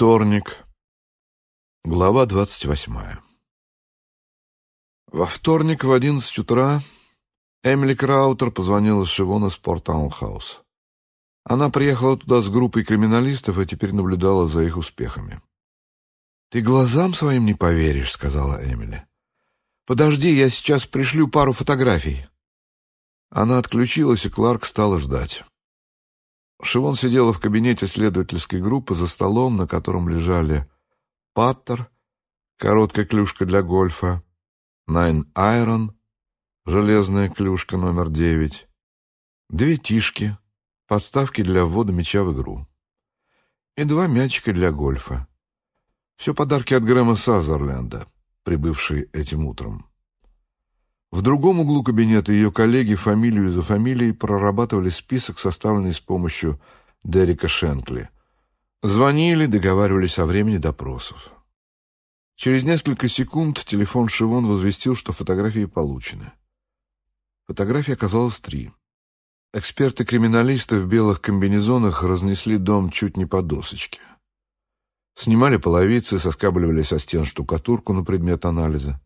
Вторник. Глава двадцать восьмая. Во вторник в одиннадцать утра Эмили Краутер позвонила с Шивона Спортаунхаус. Она приехала туда с группой криминалистов и теперь наблюдала за их успехами. «Ты глазам своим не поверишь», — сказала Эмили. «Подожди, я сейчас пришлю пару фотографий». Она отключилась, и Кларк стала ждать. Шивон сидела в кабинете следовательской группы за столом, на котором лежали паттер, короткая клюшка для гольфа, найн айрон, железная клюшка номер девять, две тишки, подставки для ввода мяча в игру и два мячика для гольфа. Все подарки от Грэма Сазерленда, прибывшие этим утром. В другом углу кабинета ее коллеги фамилию за фамилией прорабатывали список, составленный с помощью Дерека Шенкли. Звонили, договаривались о времени допросов. Через несколько секунд телефон Шивон возвестил, что фотографии получены. Фотографий оказалось три. Эксперты-криминалисты в белых комбинезонах разнесли дом чуть не по досочке. Снимали половицы, соскабливали со стен штукатурку на предмет анализа.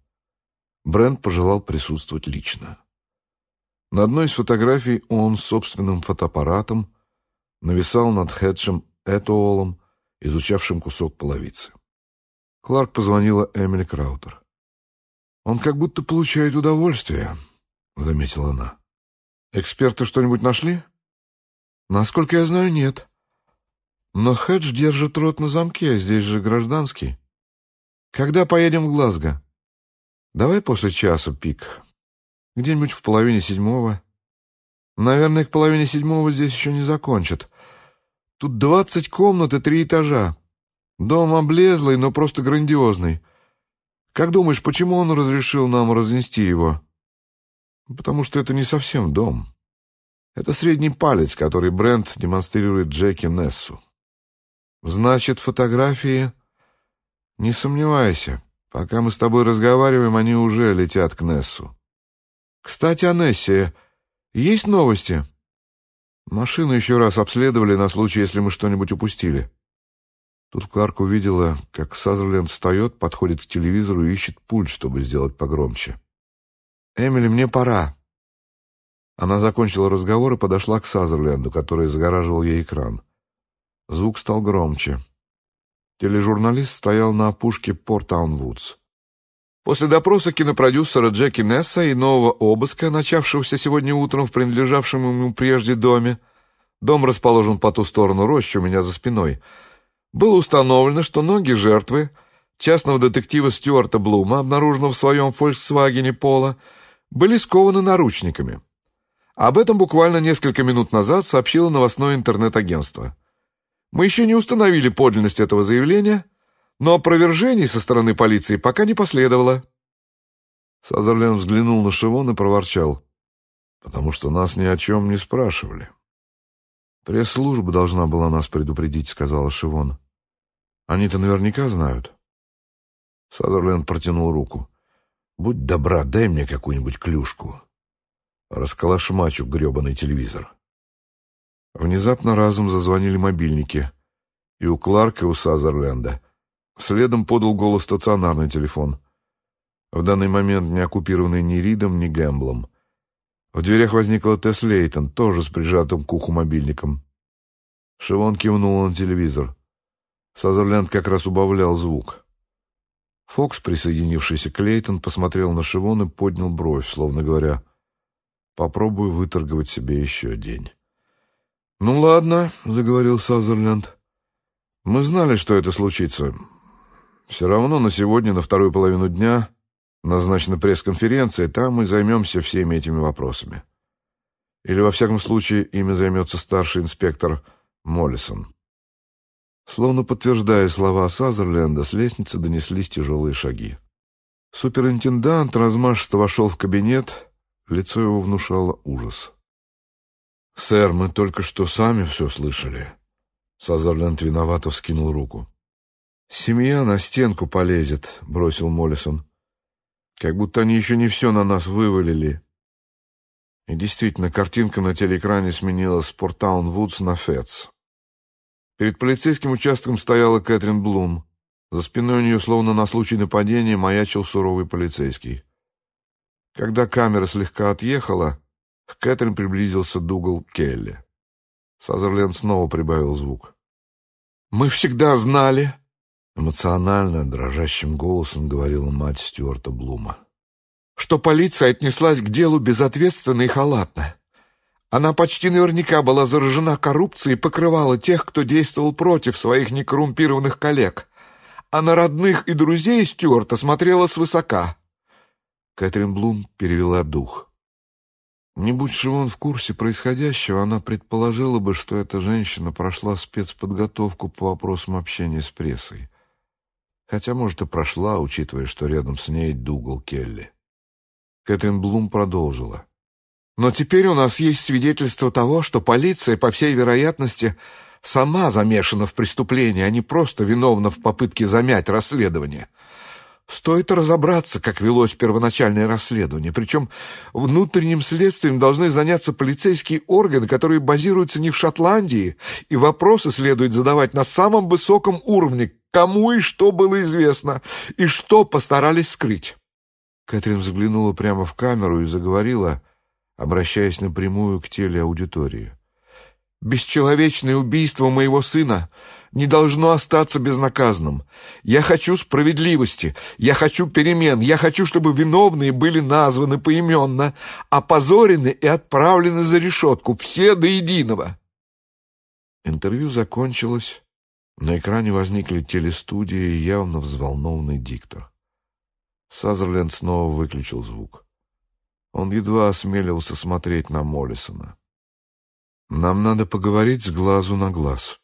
Брент пожелал присутствовать лично. На одной из фотографий он собственным фотоаппаратом нависал над Хеджем Этуолом, изучавшим кусок половицы. Кларк позвонила Эмили Краутер. «Он как будто получает удовольствие», — заметила она. «Эксперты что-нибудь нашли?» «Насколько я знаю, нет. Но Хедж держит рот на замке, здесь же гражданский. Когда поедем в Глазго?» Давай после часа, Пик. Где-нибудь в половине седьмого. Наверное, к половине седьмого здесь еще не закончат. Тут двадцать комнат и три этажа. Дом облезлый, но просто грандиозный. Как думаешь, почему он разрешил нам разнести его? Потому что это не совсем дом. Это средний палец, который Брент демонстрирует Джеки Нессу. Значит, фотографии... Не сомневайся, Пока мы с тобой разговариваем, они уже летят к Нессу. Кстати, о Нессе. Есть новости? Машину еще раз обследовали на случай, если мы что-нибудь упустили. Тут Кларк увидела, как Сазерленд встает, подходит к телевизору и ищет пульт, чтобы сделать погромче. «Эмили, мне пора». Она закончила разговор и подошла к Сазерленду, который загораживал ей экран. Звук стал громче. Тележурналист стоял на опушке Порт-Таун-Вудс. После допроса кинопродюсера Джеки Несса и нового обыска, начавшегося сегодня утром в принадлежавшем ему прежде доме, дом расположен по ту сторону рощи у меня за спиной, было установлено, что ноги жертвы, частного детектива Стюарта Блума, обнаруженного в своем «Фольксвагене» Пола, были скованы наручниками. Об этом буквально несколько минут назад сообщило новостное интернет-агентство. Мы еще не установили подлинность этого заявления, но опровержений со стороны полиции пока не последовало. Сазерленд взглянул на Шивон и проворчал. «Потому что нас ни о чем не спрашивали». «Пресс-служба должна была нас предупредить», — сказала Шивон. «Они-то наверняка знают». Сазерленд протянул руку. «Будь добра, дай мне какую-нибудь клюшку. Расколошмачу гребаный телевизор». Внезапно разом зазвонили мобильники. И у Кларка, и у Сазерленда. Следом подал голос стационарный телефон. В данный момент не оккупированный ни Ридом, ни Гэмблом. В дверях возникла Тесс Лейтон, тоже с прижатым к уху мобильником. Шивон кивнул на телевизор. Сазерленд как раз убавлял звук. Фокс, присоединившийся к Лейтон, посмотрел на Шивон и поднял бровь, словно говоря, «Попробую выторговать себе еще день». «Ну ладно», — заговорил Сазерленд. «Мы знали, что это случится. Все равно на сегодня, на вторую половину дня, назначена пресс-конференция, там мы займемся всеми этими вопросами. Или, во всяком случае, ими займется старший инспектор Моллисон». Словно подтверждая слова Сазерленда, с лестницы донеслись тяжелые шаги. Суперинтендант размашисто вошел в кабинет, лицо его внушало ужас. «Сэр, мы только что сами все слышали». Сазерленд виновато вскинул руку. «Семья на стенку полезет», — бросил Моллисон. «Как будто они еще не все на нас вывалили». И действительно, картинка на телеэкране сменилась с Портаун Вудс на Фетс. Перед полицейским участком стояла Кэтрин Блум. За спиной у нее, словно на случай нападения, маячил суровый полицейский. Когда камера слегка отъехала, к Кэтрин приблизился Дугал Келли. Сазерленд снова прибавил звук. «Мы всегда знали!» Эмоционально, дрожащим голосом говорила мать Стюарта Блума. «Что полиция отнеслась к делу безответственно и халатно. Она почти наверняка была заражена коррупцией и покрывала тех, кто действовал против своих некоррумпированных коллег. А на родных и друзей Стюарта смотрела свысока». Кэтрин Блум перевела дух. Не будь Шивон в курсе происходящего, она предположила бы, что эта женщина прошла спецподготовку по вопросам общения с прессой. Хотя, может, и прошла, учитывая, что рядом с ней Дугал Келли. Кэтрин Блум продолжила. «Но теперь у нас есть свидетельство того, что полиция, по всей вероятности, сама замешана в преступлении, а не просто виновна в попытке замять расследование. Стоит разобраться, как велось первоначальное расследование. Причем внутренним следствием должны заняться полицейские органы, которые базируются не в Шотландии, и вопросы следует задавать на самом высоком уровне, кому и что было известно, и что постарались скрыть. Кэтрин взглянула прямо в камеру и заговорила, обращаясь напрямую к телеаудитории. «Бесчеловечное убийство моего сына не должно остаться безнаказанным. Я хочу справедливости, я хочу перемен, я хочу, чтобы виновные были названы поименно, опозорены и отправлены за решетку, все до единого. Интервью закончилось. На экране возникли телестудии и явно взволнованный диктор. Сазерленд снова выключил звук. Он едва осмеливался смотреть на Моллисона. «Нам надо поговорить с глазу на глаз», —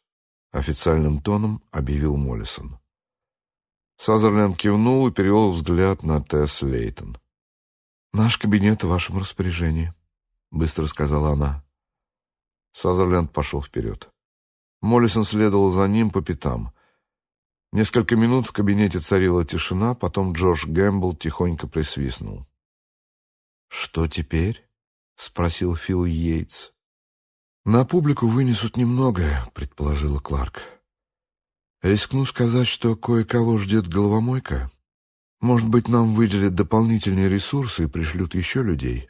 официальным тоном объявил Моллисон. Сазерленд кивнул и перевел взгляд на Тесс Лейтон. «Наш кабинет в вашем распоряжении», — быстро сказала она. Сазерленд пошел вперед. Моллисон следовал за ним по пятам. Несколько минут в кабинете царила тишина, потом Джош Гэмбл тихонько присвистнул. «Что теперь?» — спросил Фил Йейтс. «На публику вынесут немногое», — предположила Кларк. «Рискну сказать, что кое-кого ждет головомойка. Может быть, нам выделят дополнительные ресурсы и пришлют еще людей.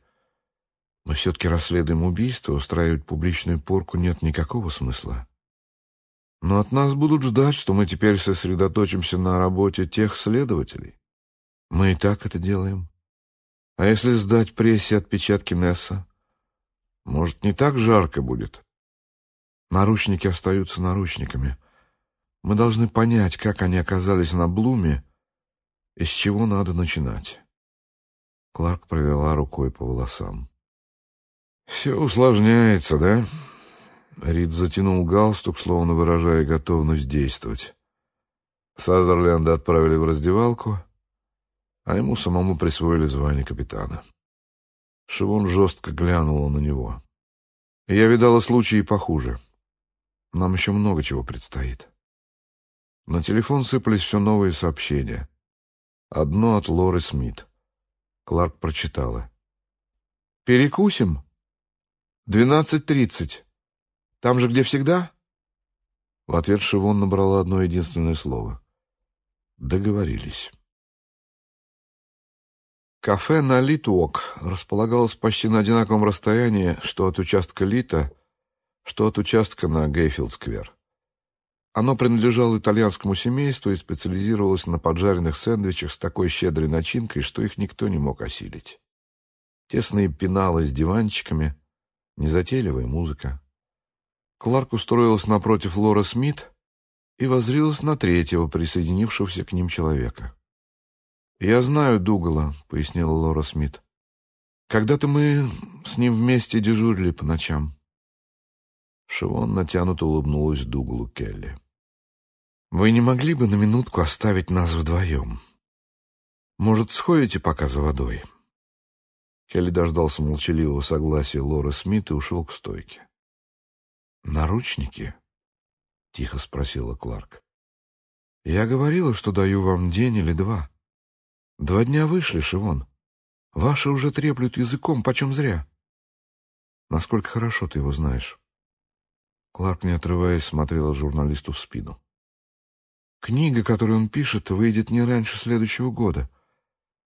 Мы все-таки расследуем убийство, устраивать публичную порку нет никакого смысла. Но от нас будут ждать, что мы теперь сосредоточимся на работе тех следователей. Мы и так это делаем. А если сдать прессе отпечатки Несса, может, не так жарко будет? Наручники остаются наручниками. Мы должны понять, как они оказались на Блуме и с чего надо начинать. Кларк провела рукой по волосам. «Все усложняется, да?» Рид затянул галстук, словно выражая готовность действовать. Сазерленда отправили в раздевалку, а ему самому присвоили звание капитана. Шивон жестко глянула на него. «Я видала случаи похуже. Нам еще много чего предстоит». На телефон сыпались все новые сообщения. Одно от Лоры Смит. Кларк прочитала. «Перекусим? Двенадцать тридцать. Там же, где всегда?» В ответ Шивон набрала одно единственное слово. «Договорились». Кафе на Литуок располагалось почти на одинаковом расстоянии, что от участка Лита, что от участка на Гейфилд-сквер. Оно принадлежало итальянскому семейству и специализировалось на поджаренных сэндвичах с такой щедрой начинкой, что их никто не мог осилить. Тесные пеналы с диванчиками, незатейливая музыка. Кларк устроилась напротив Лора Смит и воззрилась на третьего, присоединившегося к ним человека. «Я знаю Дугала», — пояснила Лора Смит. «Когда-то мы с ним вместе дежурили по ночам». Шивон натянуто улыбнулась Дугалу Келли. «Вы не могли бы на минутку оставить нас вдвоем? Может, сходите пока за водой?» Келли дождался молчаливого согласия Лоры Смит и ушел к стойке. «Наручники?» — тихо спросила Кларк. «Я говорила, что даю вам день или два». Два дня вышли, Шивон. Ваши уже треплют языком, почем зря. Насколько хорошо ты его знаешь. Кларк, не отрываясь, смотрела журналисту в спину. «Книга, которую он пишет, выйдет не раньше следующего года.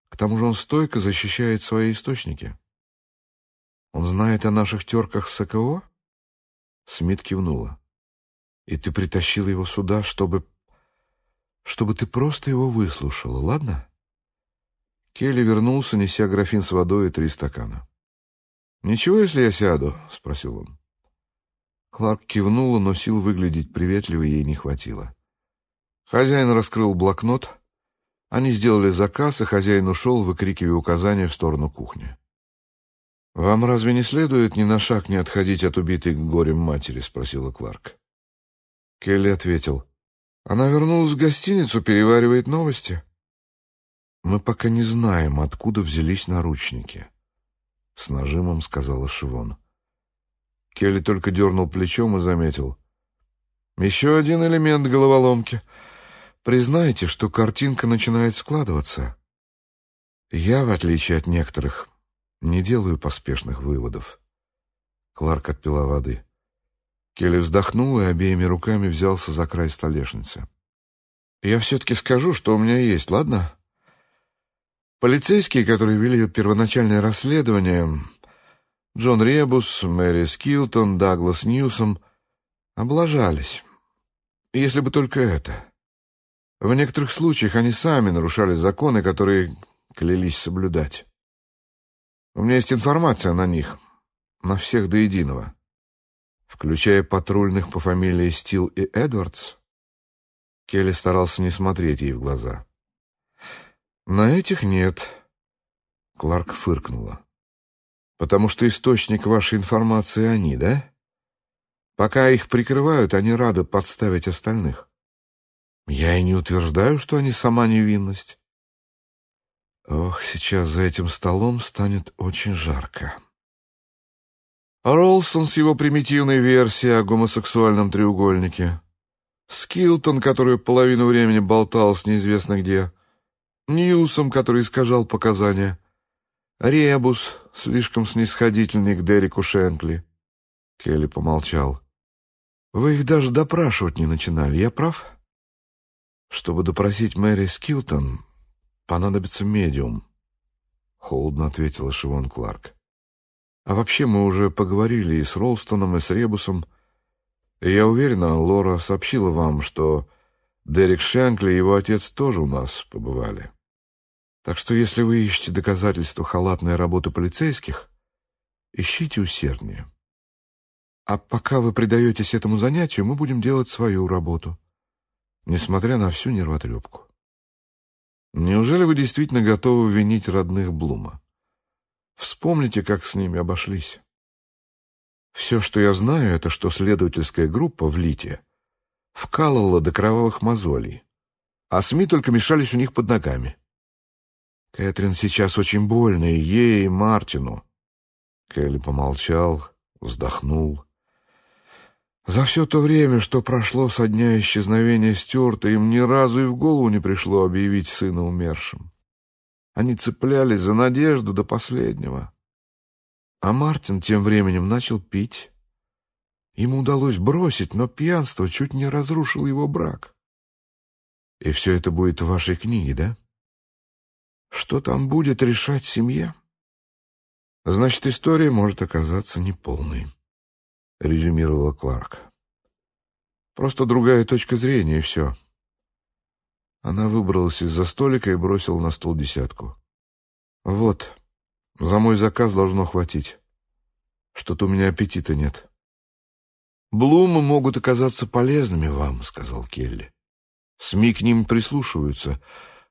К тому же он стойко защищает свои источники. Он знает о наших терках с АКО?» Смит кивнула. «И ты притащил его сюда, чтобы... чтобы ты просто его выслушала, ладно?» Келли вернулся, неся графин с водой и три стакана. «Ничего, если я сяду?» — спросил он. Кларк кивнула, но сил выглядеть приветливой ей не хватило. Хозяин раскрыл блокнот. Они сделали заказ, и хозяин ушел, выкрикивая указания в сторону кухни. «Вам разве не следует ни на шаг не отходить от убитой горем матери?» — спросила Кларк. Келли ответил. «Она вернулась в гостиницу, переваривает новости». «Мы пока не знаем, откуда взялись наручники», — с нажимом сказала Шивон. Келли только дернул плечом и заметил. «Еще один элемент головоломки. Признайте, что картинка начинает складываться. Я, в отличие от некоторых, не делаю поспешных выводов». Кларк отпила воды. Келли вздохнул и обеими руками взялся за край столешницы. «Я все-таки скажу, что у меня есть, ладно?» Полицейские, которые вели первоначальное расследование, Джон Ребус, Мэри Скилтон, Даглас Ньюсом, облажались. Если бы только это. В некоторых случаях они сами нарушали законы, которые клялись соблюдать. У меня есть информация на них, на всех до единого, включая патрульных по фамилии Стил и Эдвардс. Келли старался не смотреть ей в глаза. «На этих нет», — Кларк фыркнула. «Потому что источник вашей информации они, да? Пока их прикрывают, они рады подставить остальных. Я и не утверждаю, что они сама невинность. Ох, сейчас за этим столом станет очень жарко». Ролстон с его примитивной версией о гомосексуальном треугольнике. Скилтон, который половину времени болтался неизвестно где. Ньюсом, который искажал показания. Ребус, слишком снисходительный к Дереку Шенкли. Келли помолчал. Вы их даже допрашивать не начинали, я прав? Чтобы допросить Мэри Скилтон, понадобится медиум. Холодно ответила Шивон Кларк. А вообще мы уже поговорили и с Ролстоном, и с Ребусом. И я уверена, Лора сообщила вам, что Дерек Шенкли и его отец тоже у нас побывали. Так что если вы ищете доказательства халатной работы полицейских, ищите усерднее. А пока вы предаетесь этому занятию, мы будем делать свою работу, несмотря на всю нервотрепку. Неужели вы действительно готовы винить родных Блума? Вспомните, как с ними обошлись. Все, что я знаю, это что следовательская группа в Лите вкалывала до кровавых мозолей, а СМИ только мешались у них под ногами. Кэтрин сейчас очень больно, и ей, и Мартину. Келли помолчал, вздохнул. За все то время, что прошло со дня исчезновения Стюарта, им ни разу и в голову не пришло объявить сына умершим. Они цеплялись за надежду до последнего. А Мартин тем временем начал пить. Ему удалось бросить, но пьянство чуть не разрушило его брак. И все это будет в вашей книге, да? Что там будет решать семья? Значит, история может оказаться неполной, резюмировала Кларк. Просто другая точка зрения, и все. Она выбралась из-за столика и бросила на стол десятку. Вот, за мой заказ должно хватить. Что-то у меня аппетита нет. Блумы могут оказаться полезными вам, сказал Келли. СМИ к ним прислушиваются.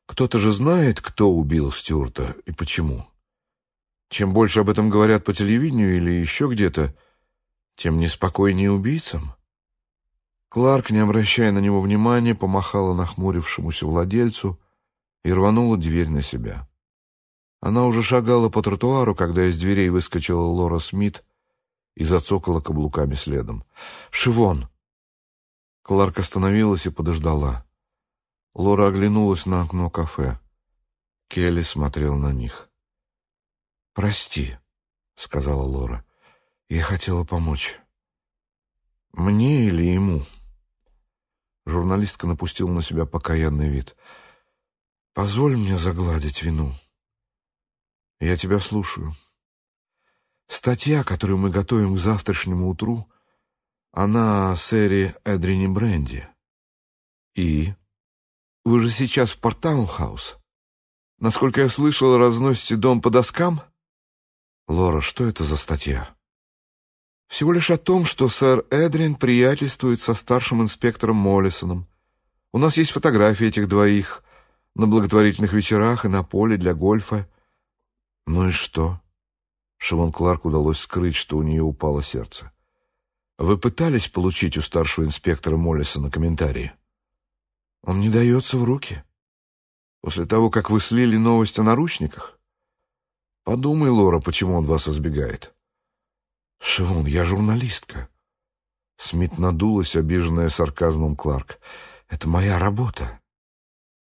Кто-то же знает, кто убил Стюарта и почему. Чем больше об этом говорят по телевидению или еще где-то, тем неспокойнее убийцам. Кларк, не обращая на него внимания, помахала нахмурившемуся владельцу и рванула дверь на себя. Она уже шагала по тротуару, когда из дверей выскочила Лора Смит и зацокала каблуками следом. «Шивон!» Кларк остановилась и подождала. Лора оглянулась на окно кафе. Келли смотрел на них. «Прости», — сказала Лора. «Я хотела помочь». Мне или ему? Журналистка напустила на себя покаянный вид. Позволь мне загладить вину. Я тебя слушаю. Статья, которую мы готовим к завтрашнему утру, она о сэре Эдрине Бренди. И? Вы же сейчас в Портаунхаус. Насколько я слышал, разносите дом по доскам? Лора, что это за статья? Всего лишь о том, что сэр Эдрин приятельствует со старшим инспектором Моллисоном. У нас есть фотографии этих двоих на благотворительных вечерах и на поле для гольфа. Ну и что? Шивон Кларк удалось скрыть, что у нее упало сердце. Вы пытались получить у старшего инспектора Моллисона комментарии? Он не дается в руки. После того, как вы слили новость о наручниках? Подумай, Лора, почему он вас избегает. Шивон, я журналистка. Смит надулась, обиженная сарказмом Кларк. Это моя работа.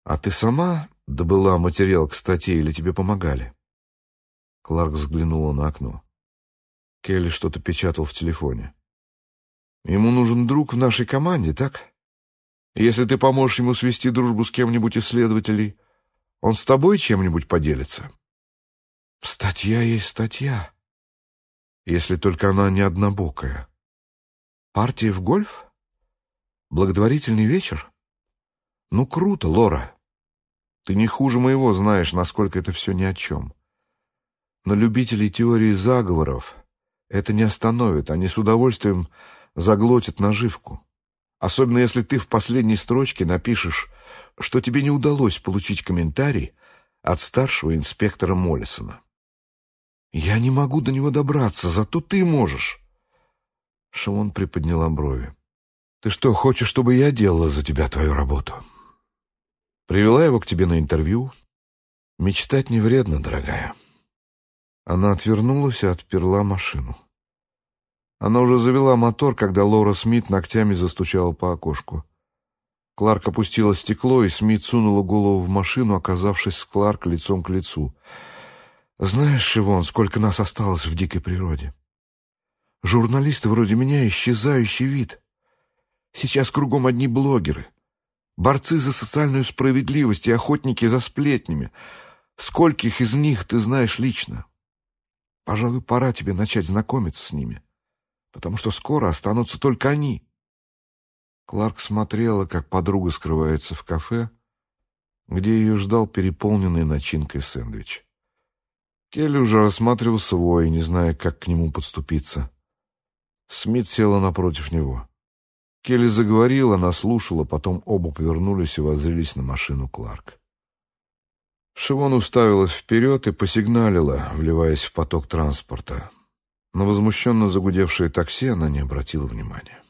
А ты сама добыла материал к статье или тебе помогали? Кларк взглянула на окно. Келли что-то печатал в телефоне. Ему нужен друг в нашей команде, так? Если ты поможешь ему свести дружбу с кем-нибудь из следователей, он с тобой чем-нибудь поделится? Статья есть статья. Если только она не однобокая. Партия в гольф? Благотворительный вечер? Ну, круто, Лора. Ты не хуже моего знаешь, насколько это все ни о чем. Но любителей теории заговоров это не остановит. Они с удовольствием заглотят наживку. Особенно если ты в последней строчке напишешь, что тебе не удалось получить комментарий от старшего инспектора Моллисона. «Я не могу до него добраться, зато ты можешь». Шимон приподняла брови. «Ты что, хочешь, чтобы я делала за тебя твою работу?» «Привела его к тебе на интервью. Мечтать не вредно, дорогая». Она отвернулась и отперла машину. Она уже завела мотор, когда Лора Смит ногтями застучала по окошку. Кларк опустила стекло, и Смит сунула голову в машину, оказавшись с Кларк лицом к лицу. «Знаешь, Шивон, сколько нас осталось в дикой природе? Журналисты вроде меня — исчезающий вид. Сейчас кругом одни блогеры, борцы за социальную справедливость и охотники за сплетнями. Скольких из них ты знаешь лично? Пожалуй, пора тебе начать знакомиться с ними» потому что скоро останутся только они. Кларк смотрела, как подруга скрывается в кафе, где ее ждал переполненный начинкой сэндвич. Келли уже рассматривал свой, не зная, как к нему подступиться. Смит села напротив него. Келли заговорила, она слушала, потом оба повернулись и воззрелись на машину Кларк. Шивон уставилась вперед и посигналила, вливаясь в поток транспорта. На возмущенно загудевшее такси она не обратила внимания.